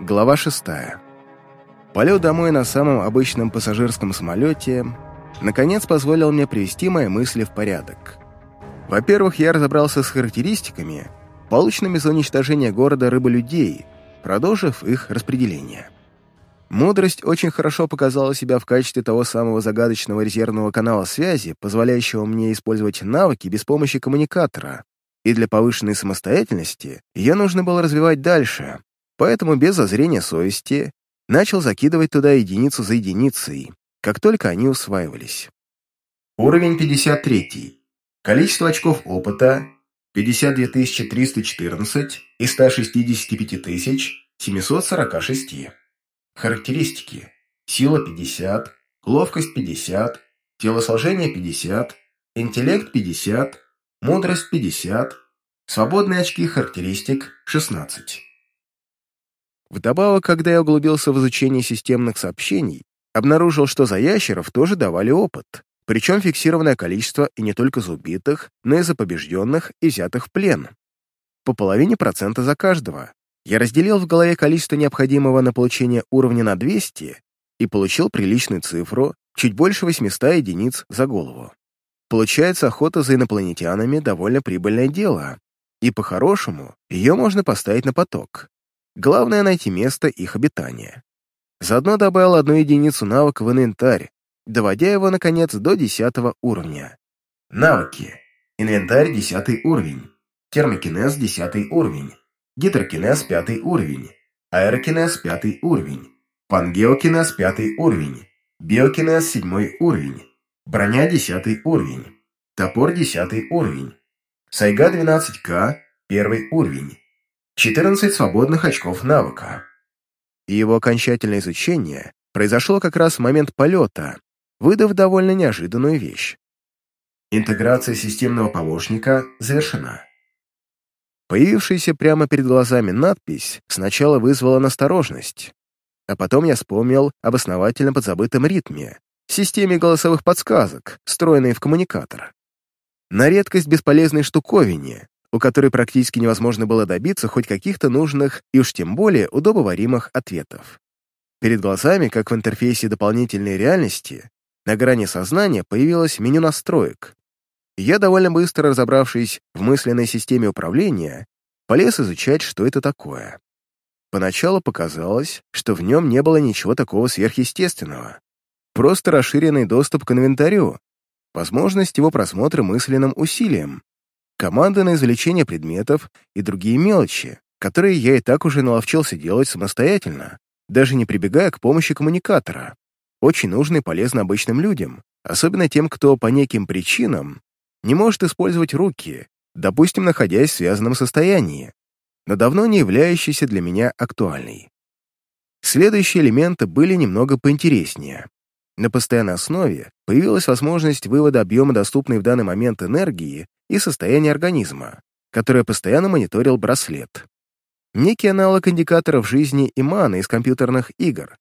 Глава 6. Полет домой на самом обычном пассажирском самолете наконец позволил мне привести мои мысли в порядок. Во-первых, я разобрался с характеристиками, полученными за уничтожение города рыболюдей, продолжив их распределение. Мудрость очень хорошо показала себя в качестве того самого загадочного резервного канала связи, позволяющего мне использовать навыки без помощи коммуникатора, и для повышенной самостоятельности ее нужно было развивать дальше, поэтому без зазрения совести начал закидывать туда единицу за единицей, как только они усваивались. Уровень 53. Количество очков опыта 52 314 из 165 746. Характеристики. Сила 50, ловкость 50, телосложение 50, интеллект 50, мудрость 50, свободные очки характеристик 16. Вдобавок, когда я углубился в изучение системных сообщений, обнаружил, что за ящеров тоже давали опыт, причем фиксированное количество и не только за убитых, но и за побежденных и взятых в плен. По половине процента за каждого. Я разделил в голове количество необходимого на получение уровня на 200 и получил приличную цифру, чуть больше 800 единиц за голову. Получается, охота за инопланетянами довольно прибыльное дело, и по-хорошему ее можно поставить на поток. Главное — найти место их обитания. Заодно добавил одну единицу навыка в инвентарь, доводя его, наконец, до 10 уровня. Навыки. Инвентарь — 10 уровень. Термокинез — 10 уровень. Гидрокинез — 5 уровень. Аэрокинез — 5 уровень. Пангеокинез — 5 уровень. Биокинез — 7 уровень. Броня — 10 уровень. Топор — 10 уровень. Сайга 12К — 1 уровень. 14 свободных очков навыка. Его окончательное изучение произошло как раз в момент полета, выдав довольно неожиданную вещь. Интеграция системного помощника завершена. Появившаяся прямо перед глазами надпись сначала вызвала настороженность, а потом я вспомнил об основательно подзабытом ритме, системе голосовых подсказок, встроенной в коммуникатор. На редкость бесполезной штуковине, у которой практически невозможно было добиться хоть каких-то нужных и уж тем более удобоваримых ответов. Перед глазами, как в интерфейсе дополнительной реальности, на грани сознания появилось меню настроек. Я, довольно быстро разобравшись в мысленной системе управления, полез изучать, что это такое. Поначалу показалось, что в нем не было ничего такого сверхъестественного. Просто расширенный доступ к инвентарю, возможность его просмотра мысленным усилием, команды на извлечение предметов и другие мелочи, которые я и так уже наловчился делать самостоятельно, даже не прибегая к помощи коммуникатора. Очень нужно и полезно обычным людям, особенно тем, кто по неким причинам не может использовать руки, допустим, находясь в связанном состоянии, но давно не являющейся для меня актуальной. Следующие элементы были немного поинтереснее. На постоянной основе появилась возможность вывода объема доступной в данный момент энергии и состояния организма, которое постоянно мониторил браслет. Некий аналог индикаторов жизни и маны из компьютерных игр,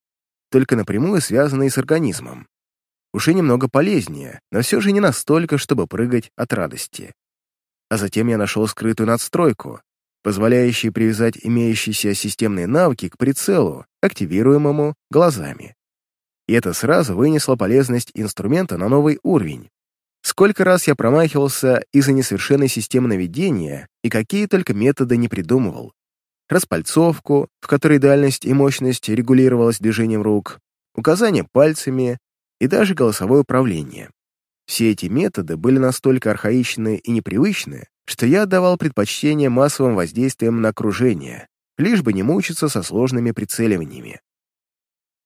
только напрямую связанный с организмом. Уже немного полезнее, но все же не настолько, чтобы прыгать от радости. А затем я нашел скрытую надстройку, позволяющую привязать имеющиеся системные навыки к прицелу, активируемому глазами и это сразу вынесло полезность инструмента на новый уровень. Сколько раз я промахивался из-за несовершенной системы наведения и какие только методы не придумывал. Распальцовку, в которой дальность и мощность регулировалась движением рук, указание пальцами и даже голосовое управление. Все эти методы были настолько архаичны и непривычны, что я отдавал предпочтение массовым воздействиям на окружение, лишь бы не мучиться со сложными прицеливаниями.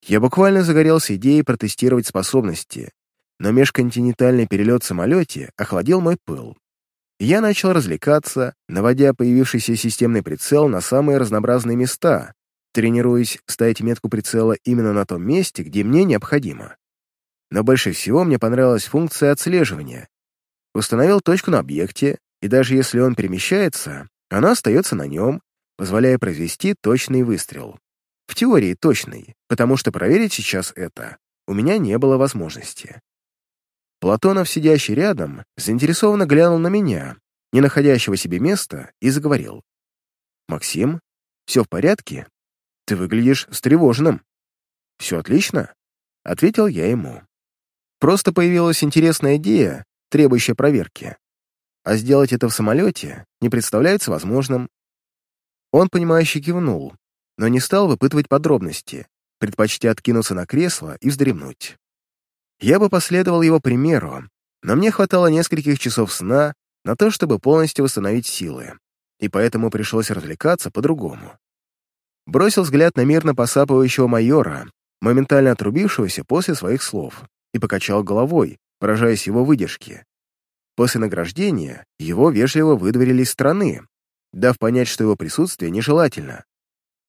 Я буквально загорелся идеей протестировать способности, но межконтинентальный перелет в самолете охладил мой пыл. Я начал развлекаться, наводя появившийся системный прицел на самые разнообразные места, тренируясь ставить метку прицела именно на том месте, где мне необходимо. Но больше всего мне понравилась функция отслеживания. Установил точку на объекте, и даже если он перемещается, она остается на нем, позволяя произвести точный выстрел. В теории точный, потому что проверить сейчас это у меня не было возможности. Платонов, сидящий рядом, заинтересованно глянул на меня, не находящего себе места, и заговорил. «Максим, все в порядке?» ты выглядишь встревоженным». «Все отлично», — ответил я ему. «Просто появилась интересная идея, требующая проверки. А сделать это в самолете не представляется возможным». Он, понимающе кивнул, но не стал выпытывать подробности, предпочтя откинуться на кресло и вздремнуть. Я бы последовал его примеру, но мне хватало нескольких часов сна на то, чтобы полностью восстановить силы, и поэтому пришлось развлекаться по-другому. Бросил взгляд на мирно посапывающего майора, моментально отрубившегося после своих слов, и покачал головой, поражаясь его выдержке. После награждения его вежливо выдворили из страны, дав понять, что его присутствие нежелательно.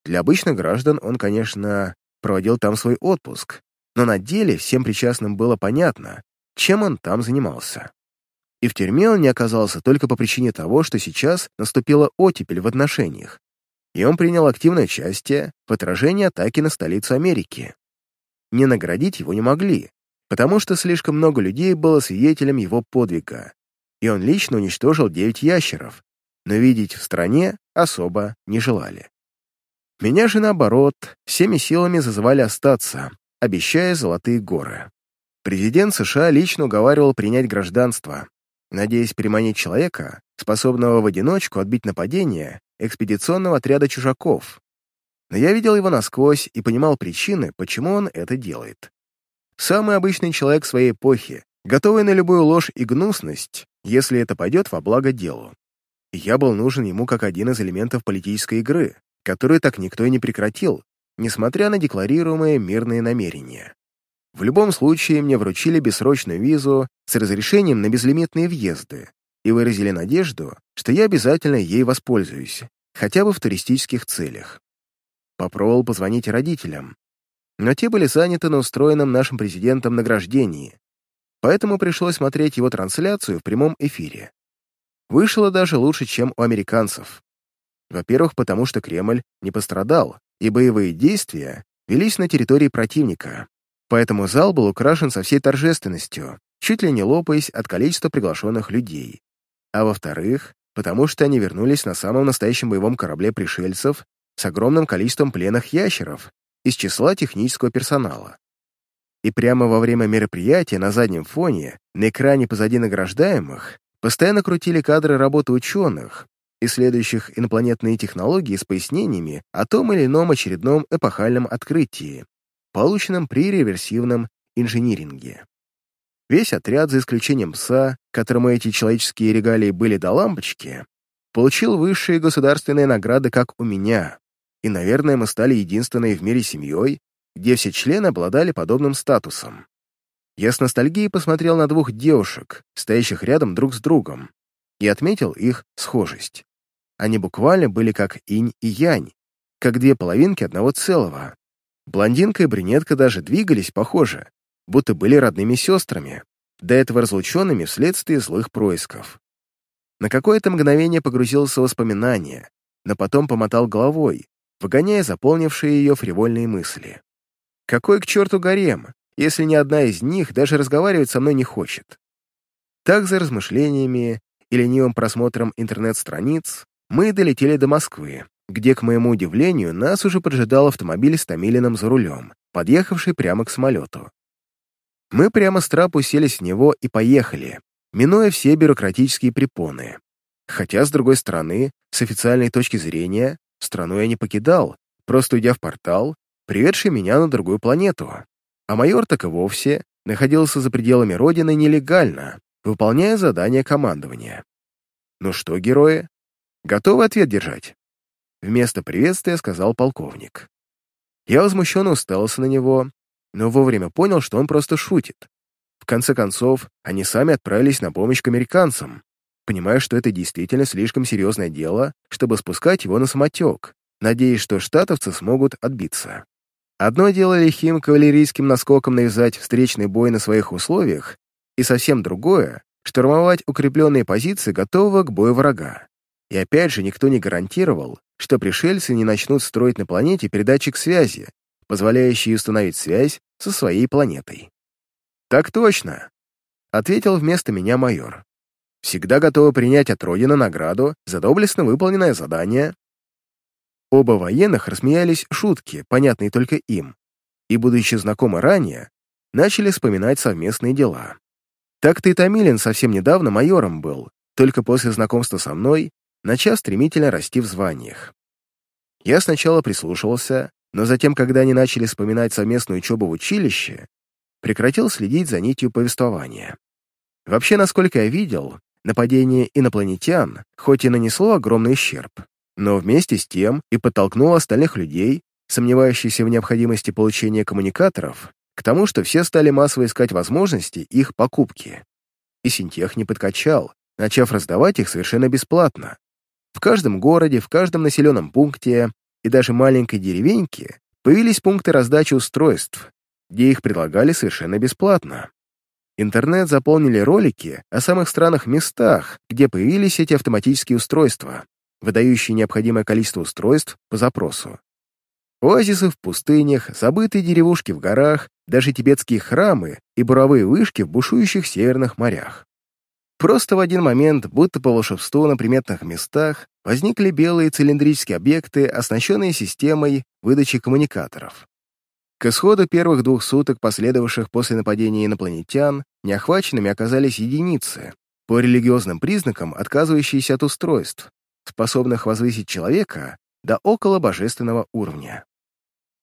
Для обычных граждан он, конечно, проводил там свой отпуск, но на деле всем причастным было понятно, чем он там занимался. И в тюрьме он не оказался только по причине того, что сейчас наступила оттепель в отношениях, и он принял активное участие в отражении атаки на столицу Америки. Не наградить его не могли, потому что слишком много людей было свидетелем его подвига, и он лично уничтожил девять ящеров, но видеть в стране особо не желали. Меня же, наоборот, всеми силами зазывали остаться, обещая золотые горы. Президент США лично уговаривал принять гражданство, надеясь приманить человека, способного в одиночку отбить нападение экспедиционного отряда чужаков. Но я видел его насквозь и понимал причины, почему он это делает. Самый обычный человек своей эпохи, готовый на любую ложь и гнусность, если это пойдет во благо делу. Я был нужен ему как один из элементов политической игры, которую так никто и не прекратил, несмотря на декларируемые мирные намерения. В любом случае, мне вручили бессрочную визу с разрешением на безлимитные въезды и выразили надежду, что я обязательно ей воспользуюсь, хотя бы в туристических целях. Попробовал позвонить родителям, но те были заняты на устроенном нашим президентом награждении, поэтому пришлось смотреть его трансляцию в прямом эфире. Вышло даже лучше, чем у американцев. Во-первых, потому что Кремль не пострадал, и боевые действия велись на территории противника, поэтому зал был украшен со всей торжественностью, чуть ли не лопаясь от количества приглашенных людей. А во-вторых, потому что они вернулись на самом настоящем боевом корабле пришельцев с огромным количеством пленных ящеров из числа технического персонала. И прямо во время мероприятия на заднем фоне, на экране позади награждаемых, постоянно крутили кадры работы ученых, исследующих инопланетные технологии с пояснениями о том или ином очередном эпохальном открытии, полученном при реверсивном инжиниринге. Весь отряд, за исключением пса, которому эти человеческие регалии были до лампочки, получил высшие государственные награды, как у меня, и, наверное, мы стали единственной в мире семьей, где все члены обладали подобным статусом. Я с ностальгией посмотрел на двух девушек, стоящих рядом друг с другом, и отметил их схожесть. Они буквально были как инь и янь, как две половинки одного целого. Блондинка и брюнетка даже двигались похоже, будто были родными сестрами, до этого разлученными вследствие злых происков. На какое-то мгновение погрузился в воспоминания, но потом помотал головой, выгоняя заполнившие ее фривольные мысли. Какой к черту гарем, если ни одна из них даже разговаривать со мной не хочет? Так за размышлениями и ленивым просмотром интернет-страниц мы долетели до Москвы, где, к моему удивлению, нас уже поджидал автомобиль с Томилиным за рулем, подъехавший прямо к самолету. Мы прямо с трапу уселись в него и поехали, минуя все бюрократические препоны. Хотя, с другой стороны, с официальной точки зрения, страну я не покидал, просто уйдя в портал, приведший меня на другую планету. А майор так и вовсе находился за пределами Родины нелегально, выполняя задание командования. «Ну что, герои, готовы ответ держать?» Вместо приветствия сказал полковник. Я возмущенно уставился на него, но вовремя понял, что он просто шутит. В конце концов, они сами отправились на помощь к американцам, понимая, что это действительно слишком серьезное дело, чтобы спускать его на самотек, надеясь, что штатовцы смогут отбиться. Одно дело лихим кавалерийским наскоком навязать встречный бой на своих условиях, и совсем другое — штурмовать укрепленные позиции готового к бою врага. И опять же, никто не гарантировал, что пришельцы не начнут строить на планете передатчик связи, позволяющий установить связь со своей планетой. «Так точно», — ответил вместо меня майор. «Всегда готовы принять от Родины награду за доблестно выполненное задание». Оба военных рассмеялись шутки, понятные только им, и, будучи знакомы ранее, начали вспоминать совместные дела. Так-то и Томилин совсем недавно майором был, только после знакомства со мной, начав стремительно расти в званиях. Я сначала прислушивался, но затем, когда они начали вспоминать совместную учебу в училище, прекратил следить за нитью повествования. Вообще, насколько я видел, нападение инопланетян хоть и нанесло огромный ущерб, но вместе с тем и подтолкнуло остальных людей, сомневающихся в необходимости получения коммуникаторов, к тому, что все стали массово искать возможности их покупки. И Синтех не подкачал, начав раздавать их совершенно бесплатно. В каждом городе, в каждом населенном пункте и даже маленькой деревеньке появились пункты раздачи устройств, где их предлагали совершенно бесплатно. Интернет заполнили ролики о самых странных местах, где появились эти автоматические устройства, выдающие необходимое количество устройств по запросу. Оазисы в пустынях, забытые деревушки в горах, даже тибетские храмы и буровые вышки в бушующих северных морях. Просто в один момент, будто по волшебству на приметных местах, возникли белые цилиндрические объекты, оснащенные системой выдачи коммуникаторов. К исходу первых двух суток, последовавших после нападения инопланетян, неохваченными оказались единицы, по религиозным признакам отказывающиеся от устройств, способных возвысить человека до около божественного уровня.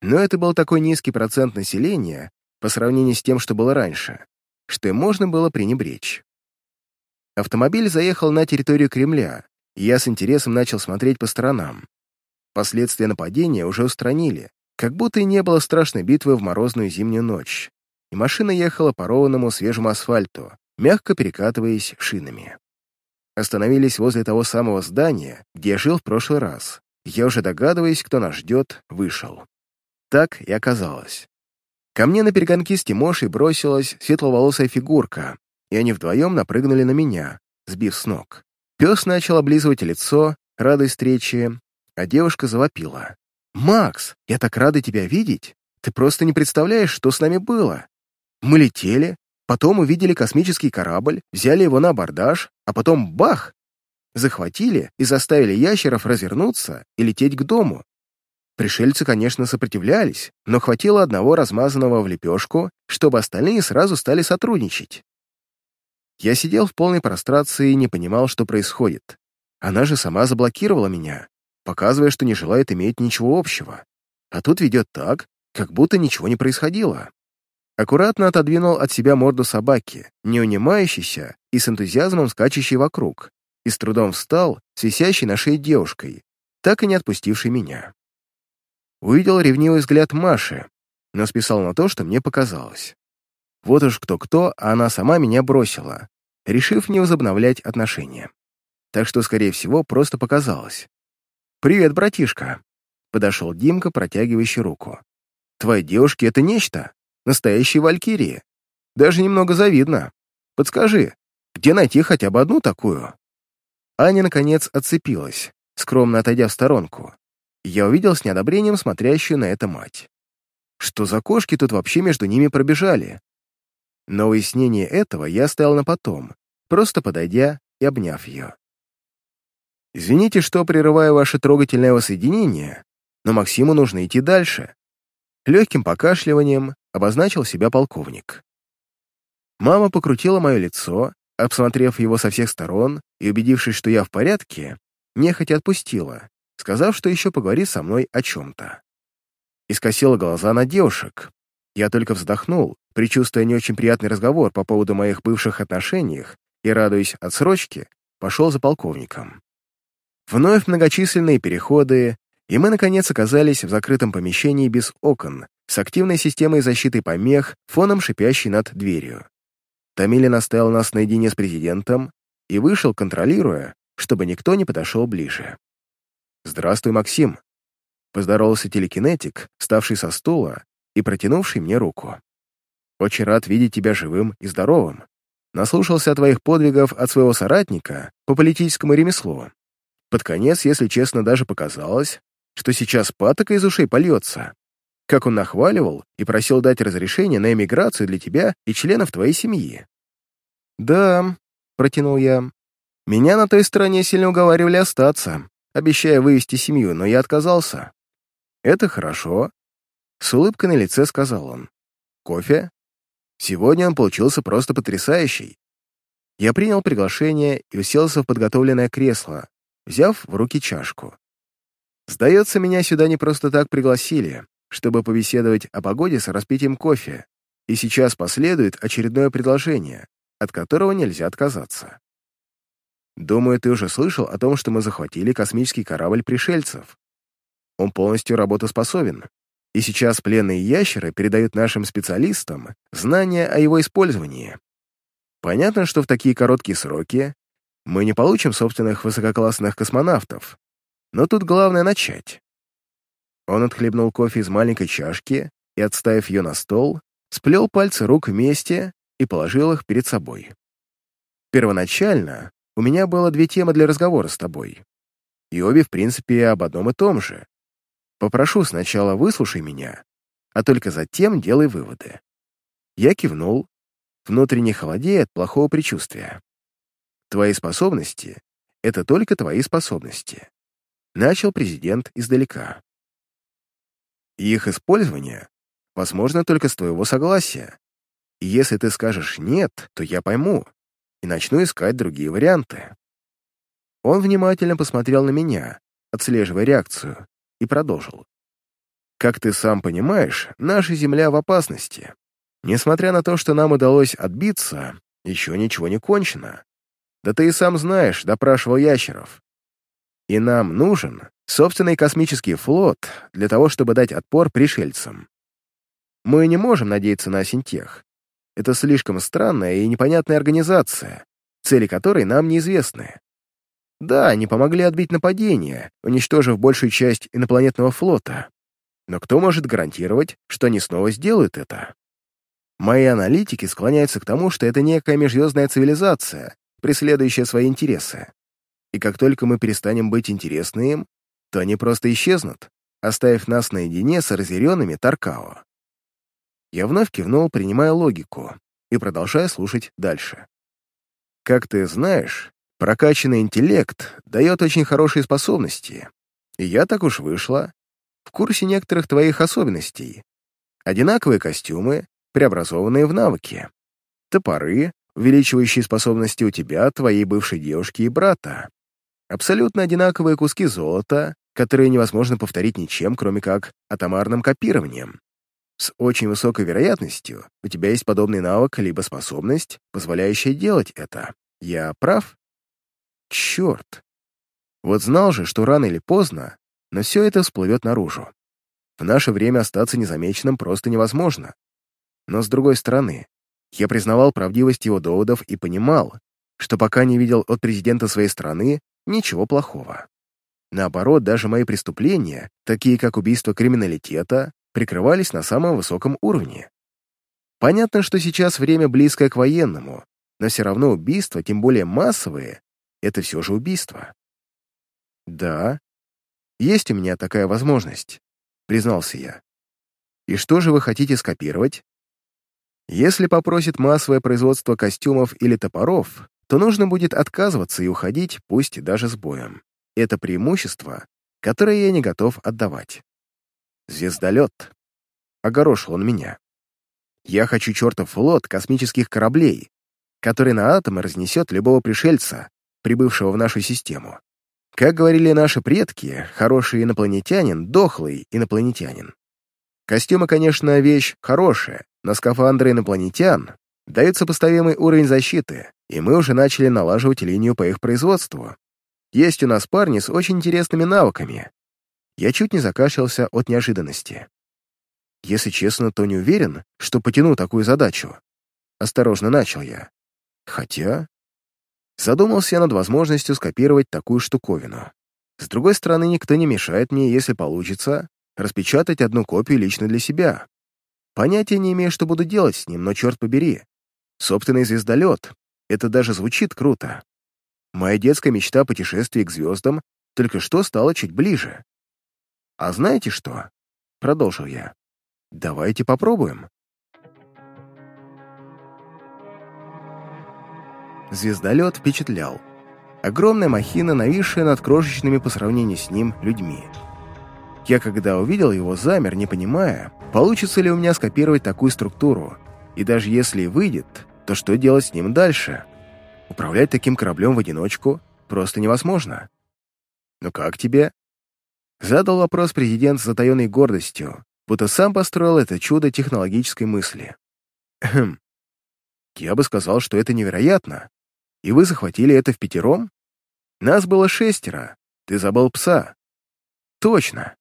Но это был такой низкий процент населения по сравнению с тем, что было раньше, что им можно было пренебречь. Автомобиль заехал на территорию Кремля, и я с интересом начал смотреть по сторонам. Последствия нападения уже устранили, как будто и не было страшной битвы в морозную зимнюю ночь, и машина ехала по ровному свежему асфальту, мягко перекатываясь шинами. Остановились возле того самого здания, где я жил в прошлый раз. Я уже догадываясь, кто нас ждет, вышел. Так и оказалось. Ко мне на перегонки с Тимошей бросилась светловолосая фигурка, и они вдвоем напрыгнули на меня, сбив с ног. Пес начал облизывать лицо, радой встрече, а девушка завопила. «Макс, я так рада тебя видеть! Ты просто не представляешь, что с нами было! Мы летели, потом увидели космический корабль, взяли его на абордаж, а потом бах! Захватили и заставили ящеров развернуться и лететь к дому. Пришельцы, конечно, сопротивлялись, но хватило одного размазанного в лепешку, чтобы остальные сразу стали сотрудничать. Я сидел в полной прострации и не понимал, что происходит. Она же сама заблокировала меня, показывая, что не желает иметь ничего общего. А тут ведет так, как будто ничего не происходило. Аккуратно отодвинул от себя морду собаки, не унимающейся и с энтузиазмом скачущей вокруг, и с трудом встал с висящей на шее девушкой, так и не отпустившей меня. Увидел ревнивый взгляд Маши, но списал на то, что мне показалось. Вот уж кто-кто, а она сама меня бросила, решив не возобновлять отношения. Так что, скорее всего, просто показалось. «Привет, братишка!» — подошел Димка, протягивающий руку. «Твои девушки — это нечто, настоящие валькирии. Даже немного завидно. Подскажи, где найти хотя бы одну такую?» Аня, наконец, отцепилась, скромно отойдя в сторонку. Я увидел с неодобрением смотрящую на это мать. Что за кошки тут вообще между ними пробежали? Но выяснение этого я оставил на потом, просто подойдя и обняв ее. «Извините, что прерываю ваше трогательное воссоединение, но Максиму нужно идти дальше». Легким покашливанием обозначил себя полковник. Мама покрутила мое лицо, обсмотрев его со всех сторон и убедившись, что я в порядке, нехотя отпустила, сказав, что еще поговорит со мной о чем-то. И скосила глаза на девушек. Я только вздохнул, предчувствуя не очень приятный разговор по поводу моих бывших отношениях и, радуясь отсрочке, пошел за полковником. Вновь многочисленные переходы, и мы, наконец, оказались в закрытом помещении без окон, с активной системой защиты помех, фоном шипящей над дверью. Томилин оставил нас наедине с президентом и вышел, контролируя, чтобы никто не подошел ближе. «Здравствуй, Максим», — поздоровался телекинетик, ставший со стула и протянувший мне руку. Очень рад видеть тебя живым и здоровым. Наслушался о твоих подвигов от своего соратника по политическому ремеслу. Под конец, если честно, даже показалось, что сейчас патока из ушей польется. Как он нахваливал и просил дать разрешение на эмиграцию для тебя и членов твоей семьи. «Да», — протянул я, — «меня на той стороне сильно уговаривали остаться, обещая вывести семью, но я отказался. Это хорошо. С улыбкой на лице сказал он. Кофе? Сегодня он получился просто потрясающий. Я принял приглашение и уселся в подготовленное кресло, взяв в руки чашку. Сдается, меня сюда не просто так пригласили, чтобы побеседовать о погоде с распитием кофе, и сейчас последует очередное предложение, от которого нельзя отказаться. Думаю, ты уже слышал о том, что мы захватили космический корабль пришельцев. Он полностью работоспособен, и сейчас пленные ящеры передают нашим специалистам знания о его использовании. Понятно, что в такие короткие сроки мы не получим собственных высококлассных космонавтов, но тут главное начать. Он отхлебнул кофе из маленькой чашки и, отставив ее на стол, сплел пальцы рук вместе и положил их перед собой. Первоначально у меня было две темы для разговора с тобой, и обе, в принципе, об одном и том же. Попрошу сначала выслушай меня, а только затем делай выводы. Я кивнул, внутренне холодея от плохого предчувствия. Твои способности — это только твои способности. Начал президент издалека. их использование возможно только с твоего согласия. И если ты скажешь «нет», то я пойму и начну искать другие варианты. Он внимательно посмотрел на меня, отслеживая реакцию, и продолжил. «Как ты сам понимаешь, наша Земля в опасности. Несмотря на то, что нам удалось отбиться, еще ничего не кончено. Да ты и сам знаешь, допрашивал ящеров. И нам нужен собственный космический флот для того, чтобы дать отпор пришельцам. Мы не можем надеяться на Синтех. Это слишком странная и непонятная организация, цели которой нам неизвестны. Да, они помогли отбить нападение, уничтожив большую часть инопланетного флота. Но кто может гарантировать, что они снова сделают это? Мои аналитики склоняются к тому, что это некая межзвездная цивилизация, преследующая свои интересы. И как только мы перестанем быть интересны им, то они просто исчезнут, оставив нас наедине с разъяренными Таркао. Я вновь кивнул, принимая логику, и продолжая слушать дальше. Как ты знаешь, Прокачанный интеллект дает очень хорошие способности, и я так уж вышла в курсе некоторых твоих особенностей. Одинаковые костюмы, преобразованные в навыки. Топоры, увеличивающие способности у тебя, твоей бывшей девушки и брата. Абсолютно одинаковые куски золота, которые невозможно повторить ничем, кроме как атомарным копированием. С очень высокой вероятностью у тебя есть подобный навык либо способность, позволяющая делать это. Я прав? Черт! Вот знал же, что рано или поздно, но все это всплывет наружу. В наше время остаться незамеченным просто невозможно. Но с другой стороны, я признавал правдивость его доводов и понимал, что пока не видел от президента своей страны ничего плохого. Наоборот, даже мои преступления, такие как убийство криминалитета, прикрывались на самом высоком уровне. Понятно, что сейчас время близкое к военному, но все равно убийства, тем более массовые, это все же убийство. Да, есть у меня такая возможность, признался я. И что же вы хотите скопировать? Если попросит массовое производство костюмов или топоров, то нужно будет отказываться и уходить, пусть даже с боем. Это преимущество, которое я не готов отдавать. Звездолет. Огорошил он меня. Я хочу чертов флот космических кораблей, который на атомы разнесет любого пришельца, прибывшего в нашу систему. Как говорили наши предки, хороший инопланетянин — дохлый инопланетянин. Костюмы, конечно, вещь хорошая, но скафандры инопланетян дают сопоставимый уровень защиты, и мы уже начали налаживать линию по их производству. Есть у нас парни с очень интересными навыками. Я чуть не закашлялся от неожиданности. Если честно, то не уверен, что потяну такую задачу. Осторожно начал я. Хотя Задумался я над возможностью скопировать такую штуковину. С другой стороны, никто не мешает мне, если получится, распечатать одну копию лично для себя. Понятия не имею, что буду делать с ним, но черт побери. Собственный звездолет. Это даже звучит круто. Моя детская мечта путешествия к звездам только что стала чуть ближе. «А знаете что?» — продолжил я. «Давайте попробуем». Звездолет впечатлял. Огромная махина, нависшая над крошечными по сравнению с ним людьми. Я, когда увидел его, замер, не понимая, получится ли у меня скопировать такую структуру, и даже если и выйдет, то что делать с ним дальше? Управлять таким кораблем в одиночку просто невозможно. «Ну как тебе?» Задал вопрос президент с затаенной гордостью, будто сам построил это чудо технологической мысли. «Хм. Я бы сказал, что это невероятно. И вы захватили это в пятером? Нас было шестеро. Ты забыл пса. Точно.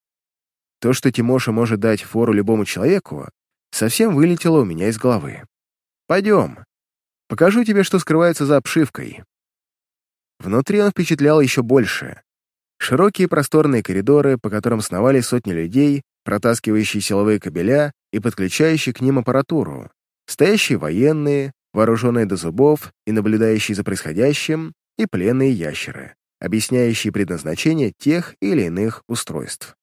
То, что Тимоша может дать фору любому человеку, совсем вылетело у меня из головы. Пойдем. Покажу тебе, что скрывается за обшивкой. Внутри он впечатлял еще больше. Широкие просторные коридоры, по которым сновали сотни людей, протаскивающие силовые кабеля и подключающие к ним аппаратуру, стоящие военные, вооруженные до зубов и наблюдающие за происходящим, и пленные ящеры, объясняющие предназначение тех или иных устройств.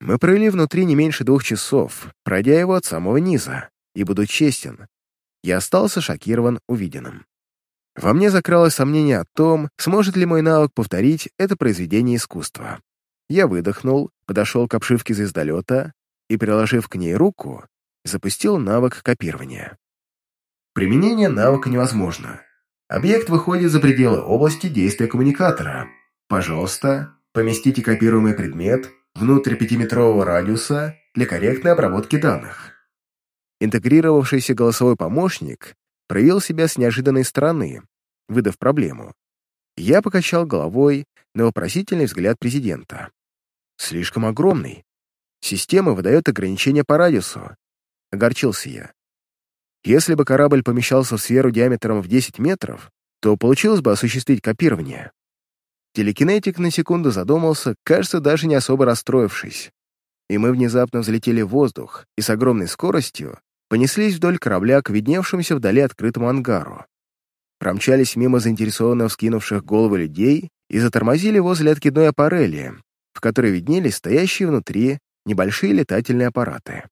Мы провели внутри не меньше двух часов, пройдя его от самого низа, и, буду честен, я остался шокирован увиденным. Во мне закралось сомнение о том, сможет ли мой навык повторить это произведение искусства. Я выдохнул, подошел к обшивке звездолета и, приложив к ней руку, запустил навык копирования. Применение навыка невозможно. Объект выходит за пределы области действия коммуникатора. Пожалуйста, поместите копируемый предмет внутрь пятиметрового радиуса для корректной обработки данных. Интегрировавшийся голосовой помощник проявил себя с неожиданной стороны, выдав проблему. Я покачал головой на вопросительный взгляд президента. Слишком огромный. Система выдает ограничения по радиусу. Огорчился я. Если бы корабль помещался в сферу диаметром в 10 метров, то получилось бы осуществить копирование. Телекинетик на секунду задумался, кажется, даже не особо расстроившись. И мы внезапно взлетели в воздух и с огромной скоростью понеслись вдоль корабля к видневшемуся вдали открытому ангару. Промчались мимо заинтересованно вскинувших головы людей и затормозили возле откидной аппарели, в которой виднелись стоящие внутри небольшие летательные аппараты.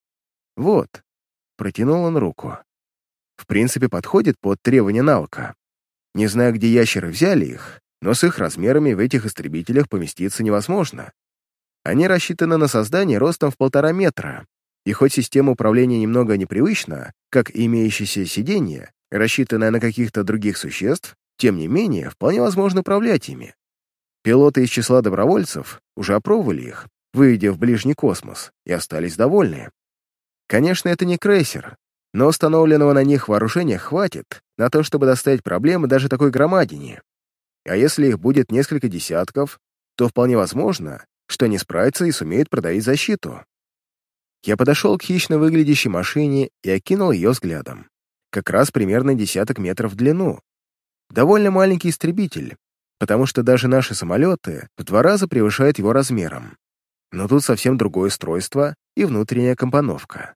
«Вот», — протянул он руку. «В принципе, подходит под требования навыка. Не знаю, где ящеры взяли их, но с их размерами в этих истребителях поместиться невозможно. Они рассчитаны на создание ростом в полтора метра, и хоть система управления немного непривычна, как имеющееся сиденье, рассчитанное на каких-то других существ, тем не менее, вполне возможно управлять ими. Пилоты из числа добровольцев уже опробовали их, выйдя в ближний космос, и остались довольны. Конечно, это не крейсер, но установленного на них вооружения хватит на то, чтобы доставить проблемы даже такой громадине. А если их будет несколько десятков, то вполне возможно, что они справятся и сумеют продавить защиту. Я подошел к хищно выглядящей машине и окинул ее взглядом. Как раз примерно десяток метров в длину. Довольно маленький истребитель, потому что даже наши самолеты в два раза превышают его размером. Но тут совсем другое устройство и внутренняя компоновка.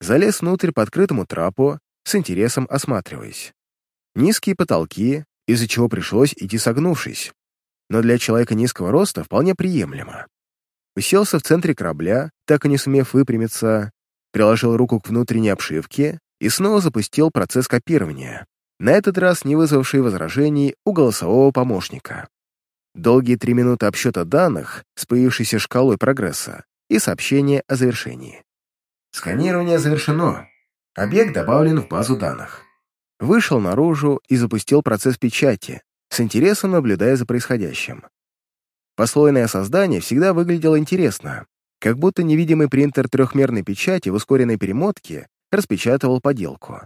Залез внутрь по открытому трапу, с интересом осматриваясь. Низкие потолки, из-за чего пришлось идти согнувшись, но для человека низкого роста вполне приемлемо уселся в центре корабля, так и не сумев выпрямиться, приложил руку к внутренней обшивке и снова запустил процесс копирования, на этот раз не вызвавший возражений у голосового помощника. Долгие три минуты обсчета данных с появившейся шкалой прогресса и сообщение о завершении. Сканирование завершено. Объект добавлен в базу данных. Вышел наружу и запустил процесс печати, с интересом наблюдая за происходящим. Послойное создание всегда выглядело интересно, как будто невидимый принтер трехмерной печати в ускоренной перемотке распечатывал поделку.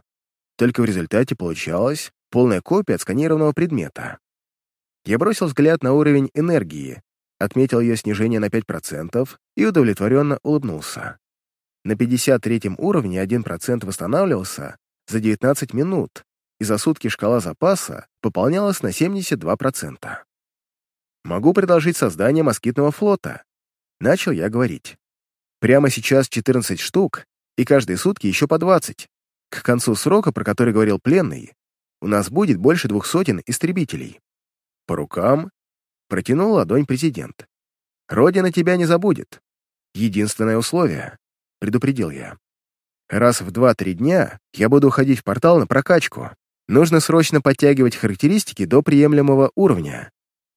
Только в результате получалась полная копия отсканированного предмета. Я бросил взгляд на уровень энергии, отметил ее снижение на 5% и удовлетворенно улыбнулся. На 53 уровне 1% восстанавливался за 19 минут, и за сутки шкала запаса пополнялась на 72%. Могу предложить создание москитного флота. Начал я говорить. Прямо сейчас 14 штук, и каждые сутки еще по 20. К концу срока, про который говорил пленный, у нас будет больше двух сотен истребителей. По рукам протянул ладонь президент. Родина тебя не забудет. Единственное условие, предупредил я. Раз в два-три дня я буду уходить в портал на прокачку. Нужно срочно подтягивать характеристики до приемлемого уровня,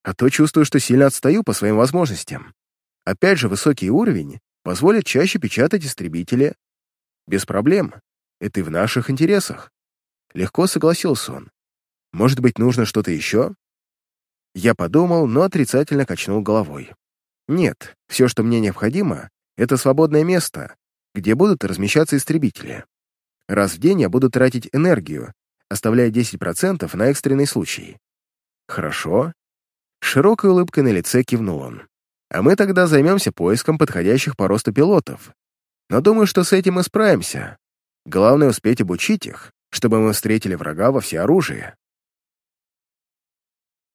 а то чувствую, что сильно отстаю по своим возможностям. Опять же, высокий уровень позволит чаще печатать истребители. Без проблем. Это и в наших интересах. Легко согласился он. Может быть, нужно что-то еще? Я подумал, но отрицательно качнул головой. Нет, все, что мне необходимо, это свободное место, где будут размещаться истребители. Раз в день я буду тратить энергию, оставляя 10% на экстренный случай. Хорошо. Широкой улыбкой на лице кивнул он. А мы тогда займемся поиском подходящих по росту пилотов. Но думаю, что с этим мы справимся. Главное успеть обучить их, чтобы мы встретили врага во всеоружии.